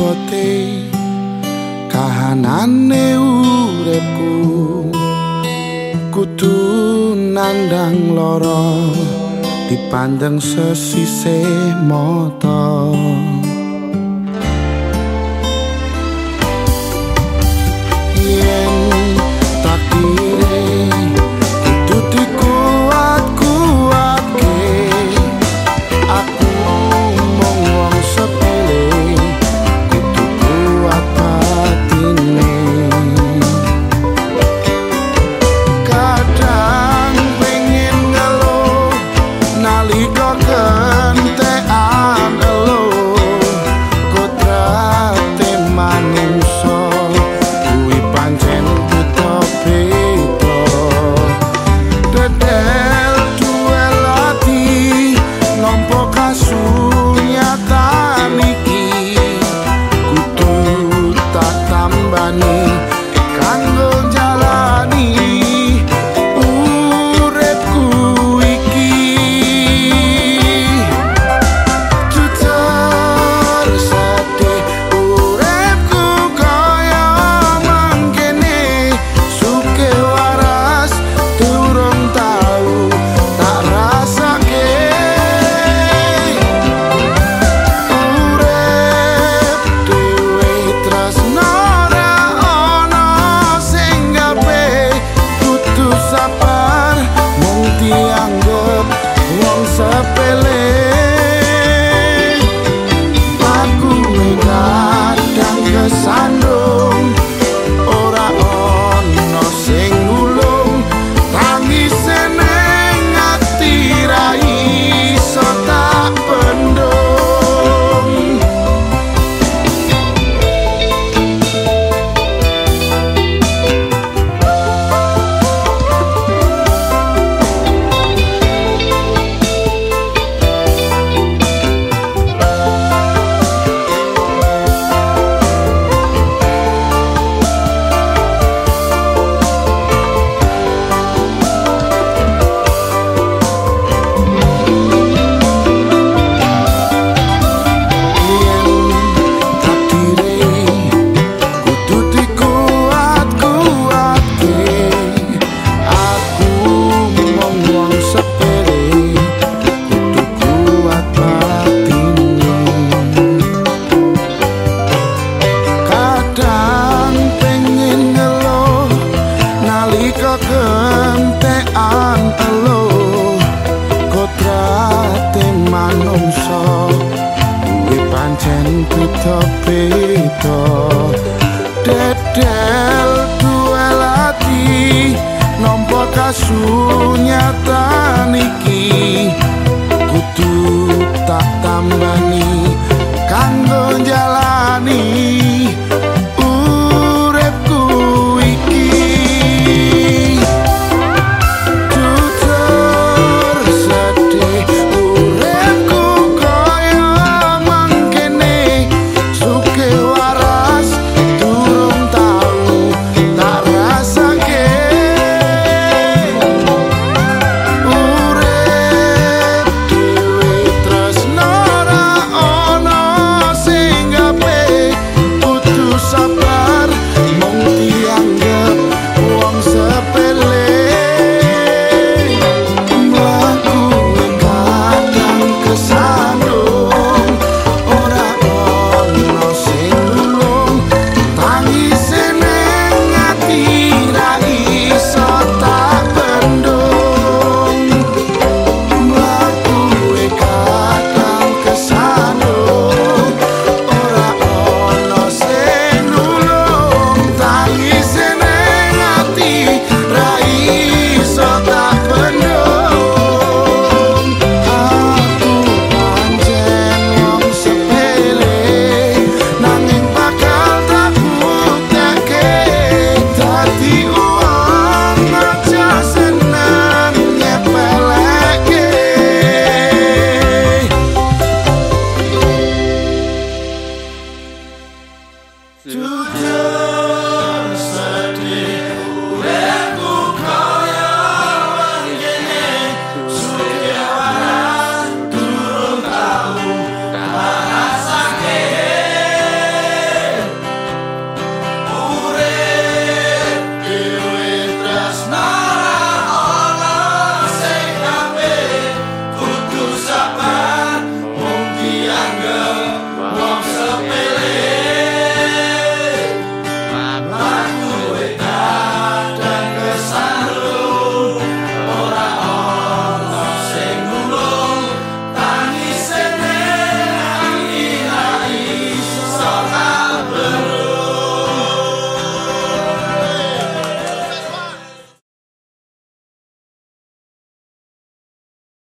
sifate kahanane urepku kudu nandang lara dipandeng sesise mata. Kita beda dedel duel ati nampa kasunyatan iki. Kudu tak tambani kanggo jalani